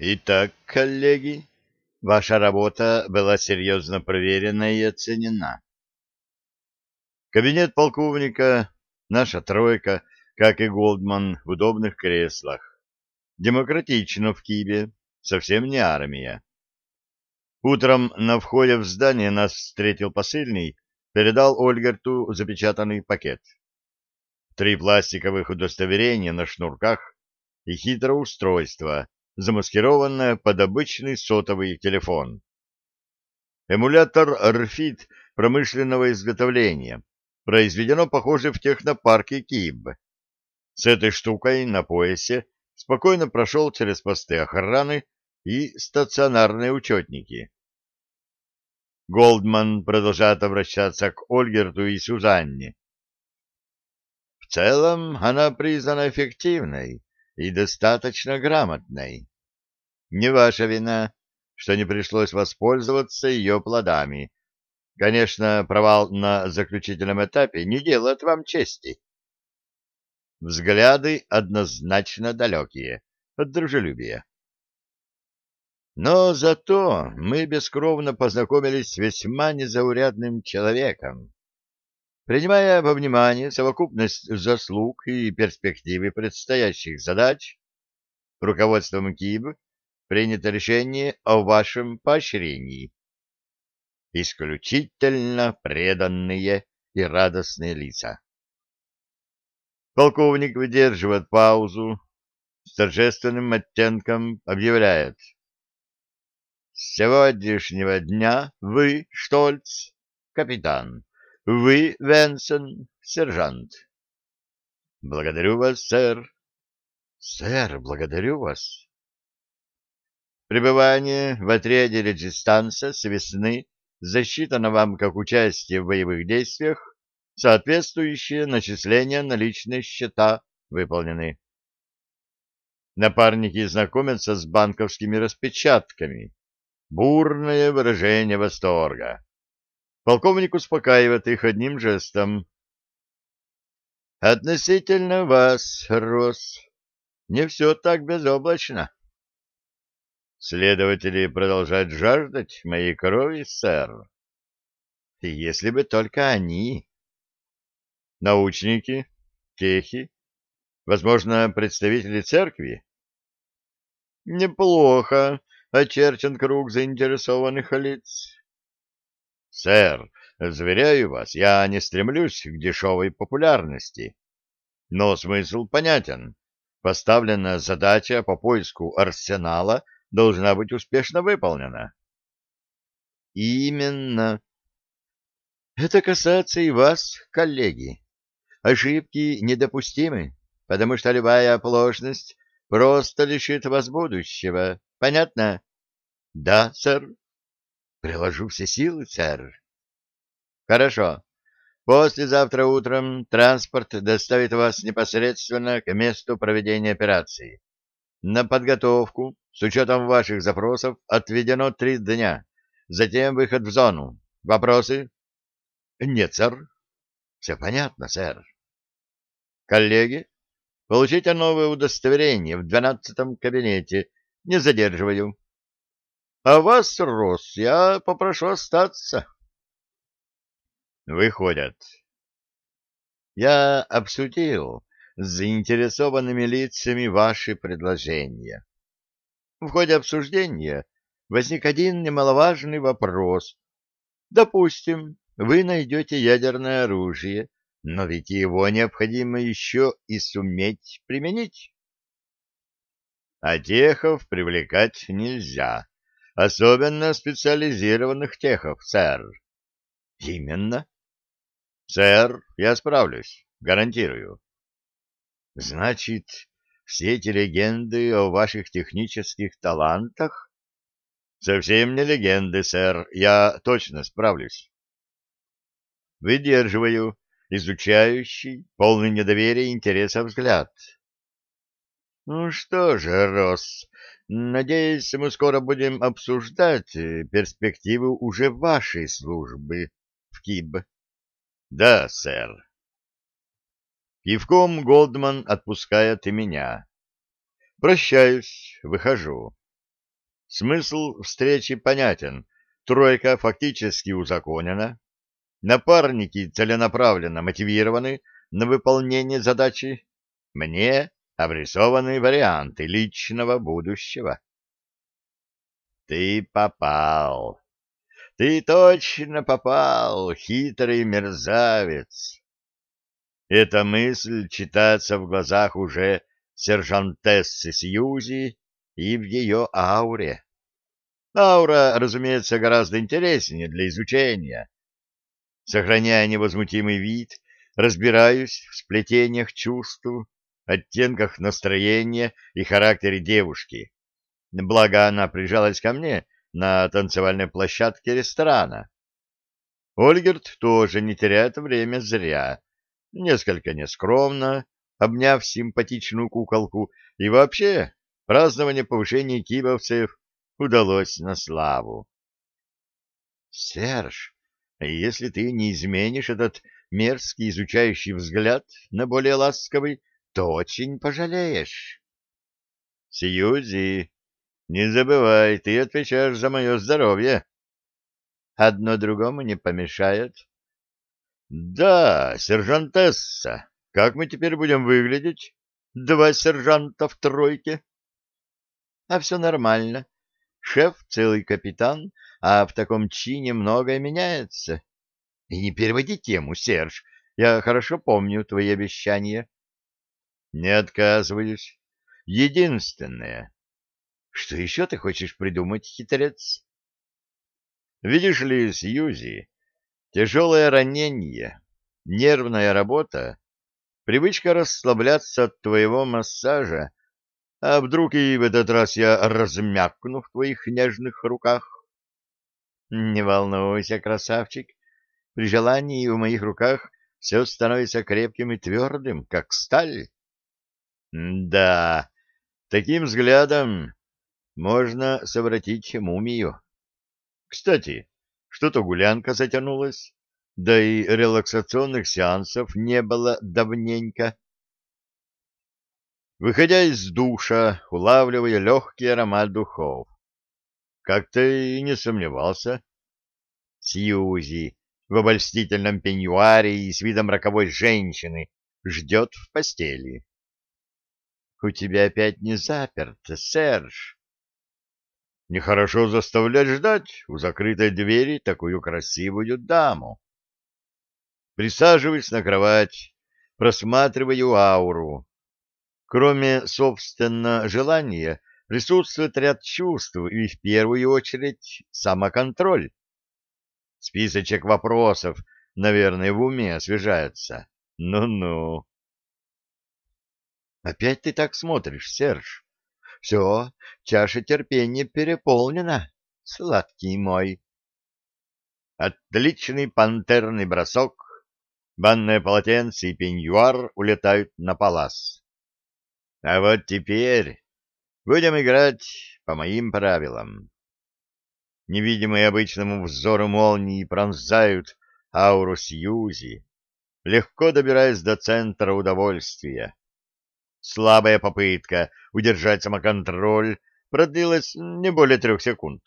Итак, коллеги, ваша работа была серьезно проверена и оценена. Кабинет полковника, наша тройка, как и Голдман, в удобных креслах. Демократично в Кибе, совсем не армия. Утром на входе в здание нас встретил посыльный, передал Ольгерту запечатанный пакет. Три пластиковых удостоверения на шнурках и хитроустройство, замаскированное под обычный сотовый телефон. Эмулятор RFID промышленного изготовления, произведено, похоже, в технопарке КИБ. С этой штукой на поясе спокойно прошел через посты охраны и стационарные учетники. Голдман продолжает обращаться к Ольгерту и Сюзанне. В целом она признана эффективной и достаточно грамотной. Не ваша вина, что не пришлось воспользоваться ее плодами. Конечно, провал на заключительном этапе не делает вам чести. Взгляды однозначно далекие от дружелюбия. Но зато мы бескровно познакомились с весьма незаурядным человеком. Принимая во внимание совокупность заслуг и перспективы предстоящих задач, руководством КИБ принято решение о вашем поощрении. Исключительно преданные и радостные лица. Полковник выдерживает паузу, с торжественным оттенком объявляет. С сегодняшнего дня вы, Штольц, капитан. Вы, Венсен, сержант. Благодарю вас, сэр. Сэр, благодарю вас. Пребывание в отряде Реджистанса с весны засчитано вам как участие в боевых действиях, соответствующие начисления на личные счета выполнены. Напарники знакомятся с банковскими распечатками. Бурное выражение восторга. Полковник успокаивает их одним жестом. «Относительно вас, Рос, не все так безоблачно. Следователи продолжают жаждать моей крови, сэр. Если бы только они. Научники, техи, возможно, представители церкви. Неплохо очерчен круг заинтересованных лиц. Сэр, заверяю вас, я не стремлюсь к дешевой популярности. Но смысл понятен. Поставленная задача по поиску арсенала должна быть успешно выполнена. Именно. Это касается и вас, коллеги. Ошибки недопустимы, потому что любая оплошность просто лишит вас будущего. Понятно? Да, сэр. Приложу все силы, сэр. Хорошо. Послезавтра утром транспорт доставит вас непосредственно к месту проведения операции. На подготовку, с учетом ваших запросов, отведено три дня. Затем выход в зону. Вопросы? Нет, сэр. Все понятно, сэр. Коллеги, получите новое удостоверение в двенадцатом кабинете. Не задерживаю. А вас, Рос, я попрошу остаться. Выходят. Я обсудил с заинтересованными лицами ваши предложения. В ходе обсуждения возник один немаловажный вопрос. Допустим, вы найдете ядерное оружие, но ведь его необходимо еще и суметь применить. А техов привлекать нельзя Особенно специализированных техов, сэр. Именно. Сэр, я справлюсь, гарантирую. Значит, все эти легенды о ваших технических талантах? Совсем не легенды, сэр, я точно справлюсь. Выдерживаю изучающий, полный недоверия и интереса взгляд. Ну что же, Росс, Надеюсь, мы скоро будем обсуждать э, перспективы уже вашей службы в КИБ. Да, сэр. Кивком Голдман отпускает и меня. Прощаюсь, выхожу. Смысл встречи понятен. Тройка фактически узаконена. Напарники целенаправленно мотивированы на выполнение задачи. Мне обрисованы варианты личного будущего. Ты попал. Ты точно попал, хитрый мерзавец. Эта мысль читается в глазах уже сержантессы Сьюзи и в ее ауре. Аура, разумеется, гораздо интереснее для изучения. Сохраняя невозмутимый вид, разбираюсь в сплетениях чувств, оттенках настроения и характере девушки. Благо, она прижалась ко мне на танцевальной площадке ресторана. Ольгерт тоже не теряет время зря. Несколько нескромно, обняв симпатичную куколку, и вообще празднование повышения кибовцев удалось на славу. — Серж, если ты не изменишь этот мерзкий изучающий взгляд на более ласковый, то очень пожалеешь. — Сьюзи, не забывай, ты отвечаешь за мое здоровье. — Одно другому не помешает. — Да, сержантесса, как мы теперь будем выглядеть? Два сержанта в тройке? — А все нормально. Шеф целый капитан, а в таком чине многое меняется. И не переводи тему, Серж, я хорошо помню твои обещания. — Не отказываюсь. Единственное. Что еще ты хочешь придумать, хитрец? — Видишь ли, Сьюзи, тяжелое ранение, нервная работа Привычка расслабляться от твоего массажа. А вдруг и в этот раз я размякну в твоих нежных руках? Не волнуйся, красавчик. При желании в моих руках все становится крепким и твердым, как сталь. Да, таким взглядом можно совратить мумию. Кстати, что-то гулянка затянулась да и релаксационных сеансов не было давненько. Выходя из душа, улавливая легкий аромат духов. Как-то и не сомневался. Сьюзи в обольстительном пеньюаре и с видом роковой женщины ждет в постели. — У тебя опять не заперто, Серж. Нехорошо заставлять ждать у закрытой двери такую красивую даму. Присаживаюсь на кровать, просматриваю ауру. Кроме, собственно, желания, присутствует ряд чувств и, в первую очередь, самоконтроль. Списочек вопросов, наверное, в уме освежается. Ну-ну. Опять ты так смотришь, Серж. Все, чаша терпения переполнена, сладкий мой. Отличный пантерный бросок банное полотенце и пеньюар улетают на палас. А вот теперь будем играть по моим правилам. Невидимые обычному взору молнии пронзают ауру Сьюзи, легко добираясь до центра удовольствия. Слабая попытка удержать самоконтроль продлилась не более трех секунд.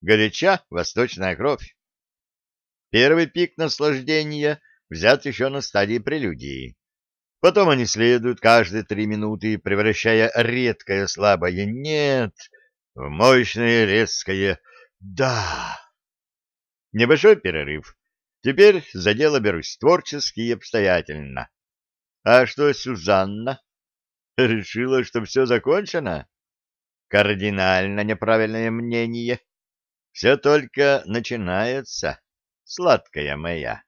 Горяча восточная кровь. Первый пик наслаждения взят еще на стадии прелюдии. Потом они следуют каждые три минуты, превращая редкое слабое «нет» в мощное резкое «да». Небольшой перерыв. Теперь за дело берусь творчески и обстоятельно. А что Сюзанна? Решила, что все закончено? Кардинально неправильное мнение. Все только начинается, сладкая моя.